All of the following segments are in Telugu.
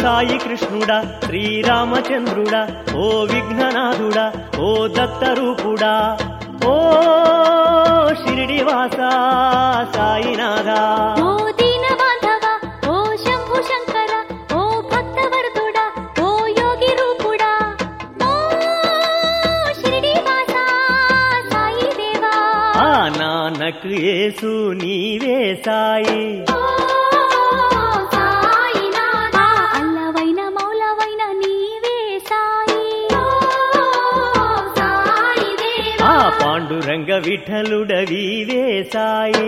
సాయి కృష్ణుడా శ్రీరామచంద్రుడా ఓ విఘ్ననాథుడా ఓ దత్తరూపుడా ఓ షిరిడివాస సాయినాథా. ఓ దీన బాంధవ ఓ శంభు శంకర ఓ భక్తవరదుడా ఓ యోగి రూపుడా ఓ షిరిడి వాస సాయి దేవా నానక్ యేసు నీవే సాయి. పాండురంగ విఠలుడవీవే సాయి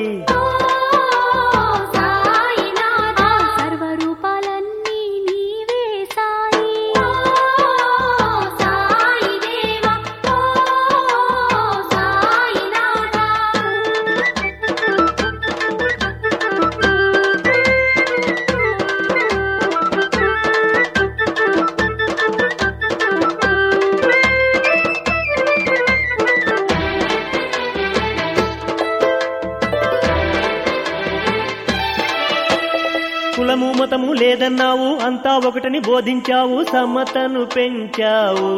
కులము మతము లేదన్నావు అంతా ఒకటని బోధించావు సమ్మతను పెంచావు.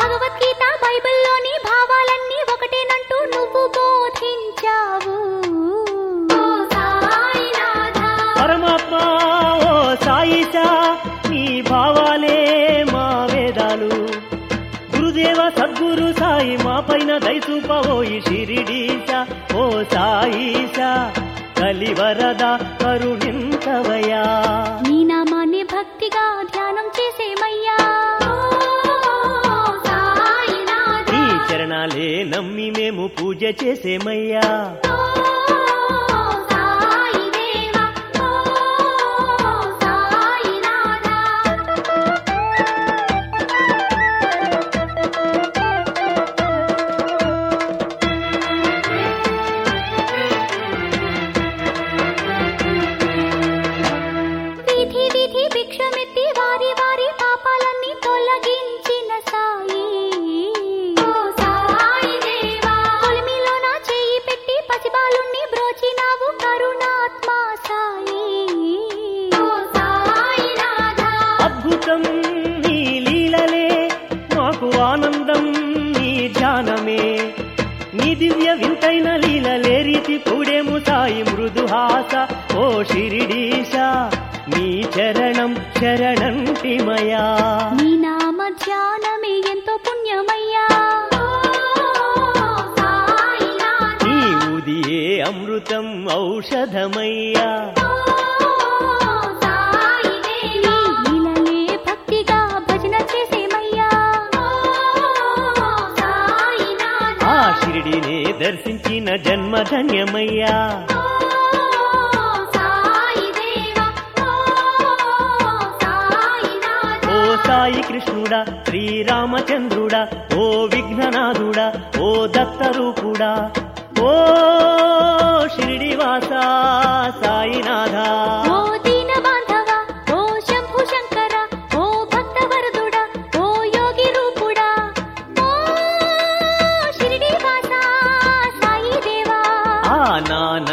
భగవద్గీత బైబిల్లోని భావాలన్నీ ఒకటేనంటూ నువ్వు బోధించావు. ఓ సాయినాథా పరమాత్మ ఓ సాయిషా నీ భావాలే మా వేదాలు. గురుదేవ సద్గురు సాయి మా పైన దయచూపవోయి షిరిడీశ ఓ సాయిషా కలివరద కరుణింతవయా నీ నామాన్ని భక్తిగా ధ్యానం చేసేమయ్యా. నీ చరణాలే నమ్మి మేము పూజ చేసేమయ్యా. ధ్యానమే నీ దివ్య వింతైన లీలలే రీతి పూడేము సాయి మృదుహాస ఓ షిరిడీశ నీ చరణం శరణంటిమయా నీ నామ ధ్యానమే ఎంతో పుణ్యమయ్యా. నీ ఉదియే అమృతం ఔషధమయ్యా. దర్శించిన జన్మధన్యమయ్యా ఓ సాయి కృష్ణుడా శ్రీరామచంద్రుడా ఓ విఘ్ననాథుడా ఓ దత్తరూపుడా. ఓ షిరిడివాస సాయినాథా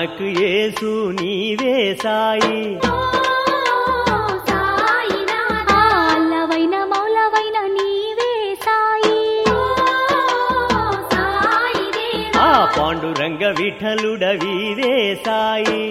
ఓ సాయి. దేవా ఆ పాండురంగ విఠలుడవీవే సాయి.